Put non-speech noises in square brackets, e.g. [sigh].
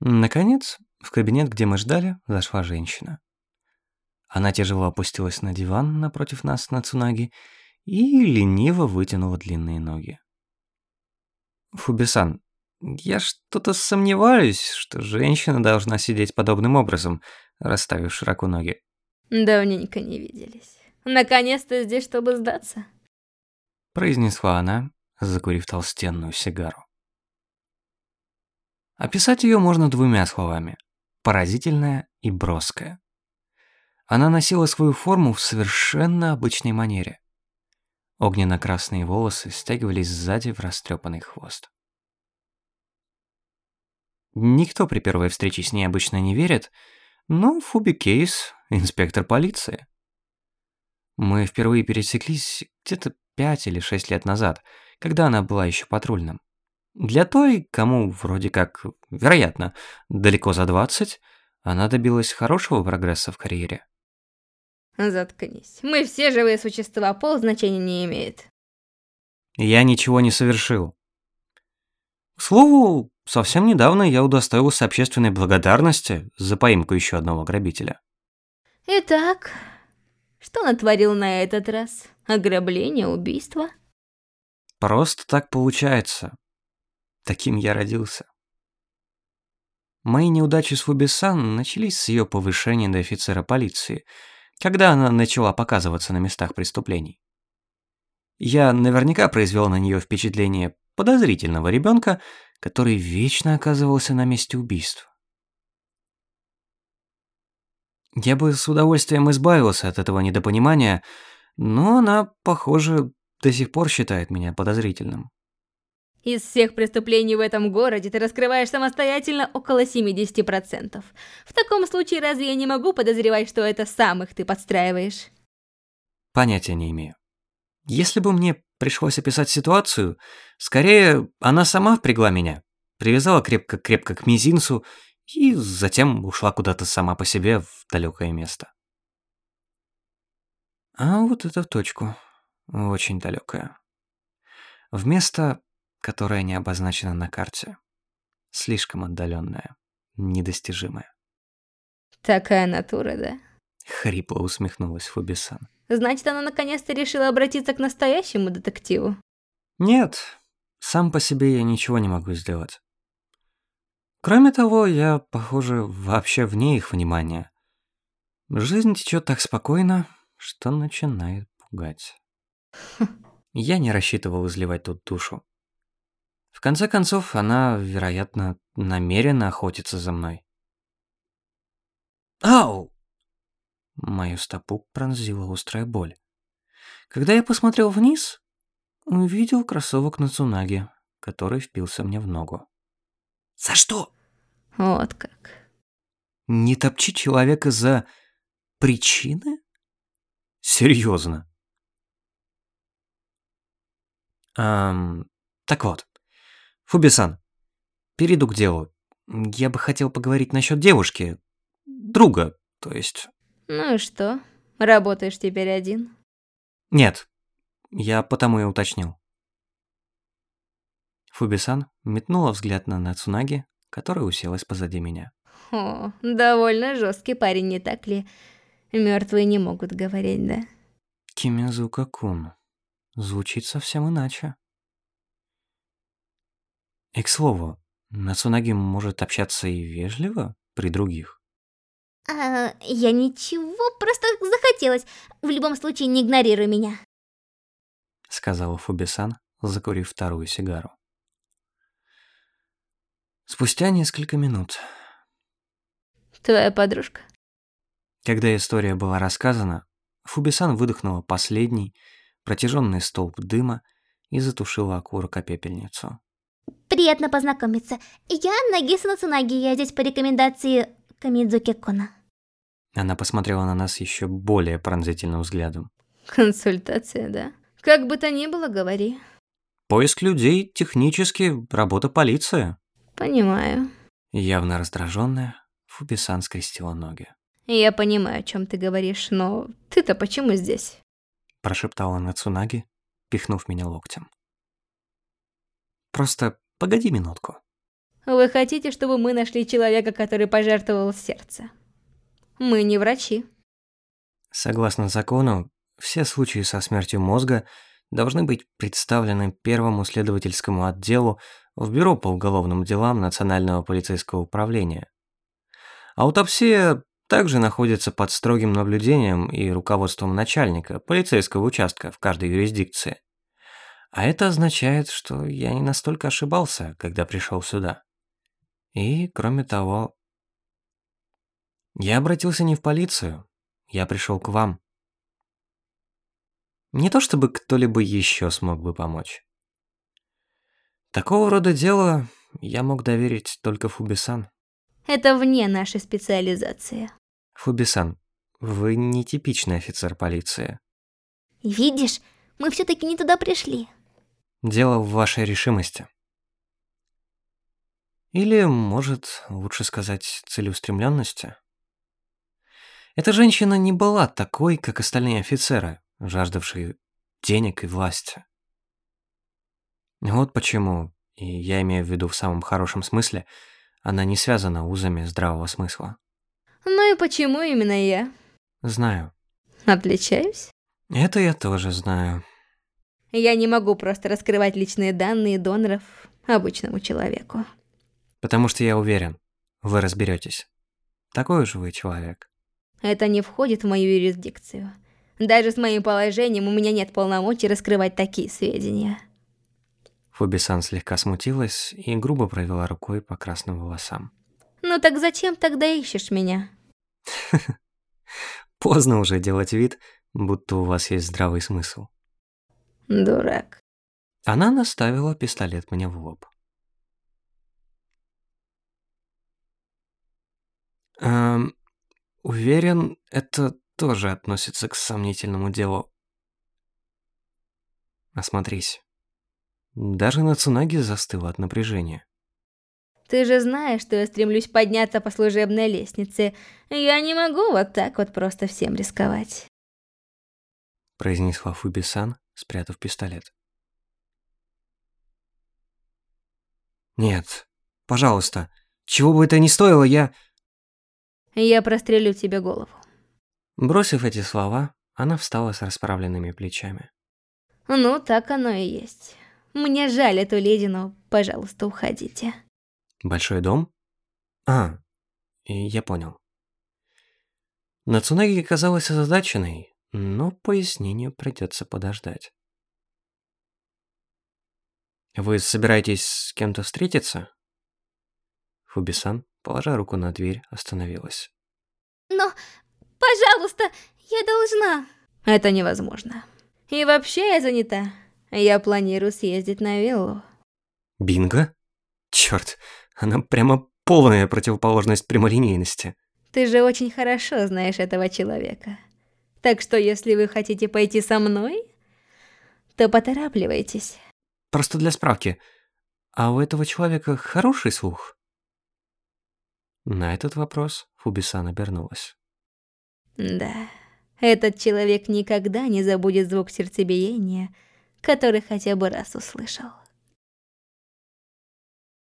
Наконец, в кабинет, где мы ждали, зашла женщина. Она тяжело опустилась на диван напротив нас на Цунаги и лениво вытянула длинные ноги. Фубисан, я что-то сомневаюсь, что женщина должна сидеть подобным образом, расставив широко ноги. Давненько не виделись. Наконец-то здесь, чтобы сдаться. Произнесла она, закурив толстенную сигару. Описать ее можно двумя словами. Поразительная и броская. Она носила свою форму в совершенно обычной манере. Огненно-красные волосы стягивались сзади в растрепанный хвост. Никто при первой встрече с ней обычно не верит, но Фуби Кейс – инспектор полиции. Мы впервые пересеклись где-то пять или шесть лет назад, когда она была еще патрульным. Для той, кому вроде как, вероятно, далеко за 20, она добилась хорошего прогресса в карьере. Заткнись. Мы все живые существа, пол значения не имеет. Я ничего не совершил. К слову, совсем недавно я удостоился общественной благодарности за поимку еще одного грабителя. Итак, что натворил на этот раз? Ограбление, убийство? Просто так получается. Таким я родился. Мои неудачи с Фубисан начались с ее повышения до офицера полиции, когда она начала показываться на местах преступлений. Я наверняка произвел на нее впечатление подозрительного ребенка, который вечно оказывался на месте убийств. Я бы с удовольствием избавился от этого недопонимания, но она, похоже, до сих пор считает меня подозрительным. Из всех преступлений в этом городе ты раскрываешь самостоятельно около 70%. В таком случае разве я не могу подозревать, что это сам их ты подстраиваешь? Понятия не имею. Если бы мне пришлось описать ситуацию, скорее она сама впрягла меня, привязала крепко-крепко к мизинцу и затем ушла куда-то сама по себе в далекое место. А вот это в точку. Очень далекое. В которое не обозначено на карте. Слишком отдаленное, недостижимое. Такая натура, да? Хрипло усмехнулась Фубисан. Значит, она наконец-то решила обратиться к настоящему детективу? Нет, сам по себе я ничего не могу сделать. Кроме того, я, похоже, вообще вне их внимания. Жизнь течет так спокойно, что начинает пугать. [laughs] Я не рассчитывал изливать тут душу. В конце концов, она, вероятно, намеренно охотится за мной. Ау! Мою стопу пронзила острая боль. Когда я посмотрел вниз, увидел кроссовок на Цунаге, который впился мне в ногу. «За что?» «Вот как». «Не топчи человека за причины?» «Серьезно?» Эм, так вот, Фубисан, перейду к делу. Я бы хотел поговорить насчет девушки, друга, то есть. Ну и что? Работаешь теперь один? Нет, я потому и уточнил. Фубисан метнула взгляд на Нацунаги, которая уселась позади меня. О, довольно жесткий парень, не так ли? Мертвые не могут говорить, да? Кимизука-кун. Звучит совсем иначе. И к слову, Нацунаги может общаться и вежливо при других. А, я ничего, просто захотелось. В любом случае, не игнорируй меня. Сказала Фубисан, закурив вторую сигару. Спустя несколько минут. Твоя подружка? Когда история была рассказана, Фубисан выдохнула последний, протяженный столб дыма и затушила окурок о пепельницу. Приятно познакомиться. Я Нагиса Нацунаги, я здесь по рекомендации Камидзуки Кона. Она посмотрела на нас еще более пронзительным взглядом. Консультация, да? Как бы то ни было, говори. Поиск людей технически работа полиции. Понимаю. Явно раздраженная, Фубисан скрестила ноги. Я понимаю, о чем ты говоришь, но ты-то почему здесь? Прошептала Нацунаги, пихнув меня локтем. Просто погоди минутку. Вы хотите, чтобы мы нашли человека, который пожертвовал сердце? Мы не врачи. Согласно закону, все случаи со смертью мозга должны быть представлены Первому следовательскому отделу в Бюро по уголовным делам Национального полицейского управления. Аутопсия также находится под строгим наблюдением и руководством начальника полицейского участка в каждой юрисдикции. А это означает, что я не настолько ошибался, когда пришел сюда. И, кроме того, я обратился не в полицию, я пришел к вам. Не то чтобы кто-либо еще смог бы помочь. Такого рода дело я мог доверить только Фубисан. Это вне нашей специализации. Фубисан, вы нетипичный офицер полиции. Видишь, мы все-таки не туда пришли. Дело в вашей решимости. Или, может, лучше сказать, целеустремленности. Эта женщина не была такой, как остальные офицеры, жаждавшие денег и власти. Вот почему, и я имею в виду в самом хорошем смысле, она не связана узами здравого смысла. Ну и почему именно я? Знаю. Отличаюсь? Это я тоже знаю. Я не могу просто раскрывать личные данные доноров обычному человеку. Потому что я уверен, вы разберетесь. Такой уж вы человек. Это не входит в мою юрисдикцию. Даже с моим положением у меня нет полномочий раскрывать такие сведения. Фубисан слегка смутилась и грубо провела рукой по красным волосам. Ну так зачем тогда ищешь меня? [laughs] Поздно уже делать вид, будто у вас есть здравый смысл. Дурак. Она наставила пистолет мне в лоб. Эм, уверен, это тоже относится к сомнительному делу. Осмотрись. Даже на Цунаги застыла от напряжения. Ты же знаешь, что я стремлюсь подняться по служебной лестнице. Я не могу вот так вот просто всем рисковать. Произнесла Фуби-сан, спрятав пистолет. Нет, пожалуйста, чего бы это ни стоило, я... Я прострелю тебе голову. Бросив эти слова, она встала с расправленными плечами. Ну, так оно и есть. Мне жаль эту леди, но, пожалуйста, уходите. Большой дом? А, я понял. Нацунаги казалась озадаченной, но пояснению придется подождать. Вы собираетесь с кем-то встретиться? Фубисан, положа руку на дверь, остановилась. Но, пожалуйста, я должна. Это невозможно. И вообще я занята. Я планирую съездить на виллу. Бинго? Черт, она прямо полная противоположность прямолинейности. Ты же очень хорошо знаешь этого человека. Так что если вы хотите пойти со мной, то поторапливайтесь. Просто для справки. А у этого человека хороший слух? На этот вопрос Фубисан обернулась. Да, этот человек никогда не забудет звук сердцебиения, который хотя бы раз услышал.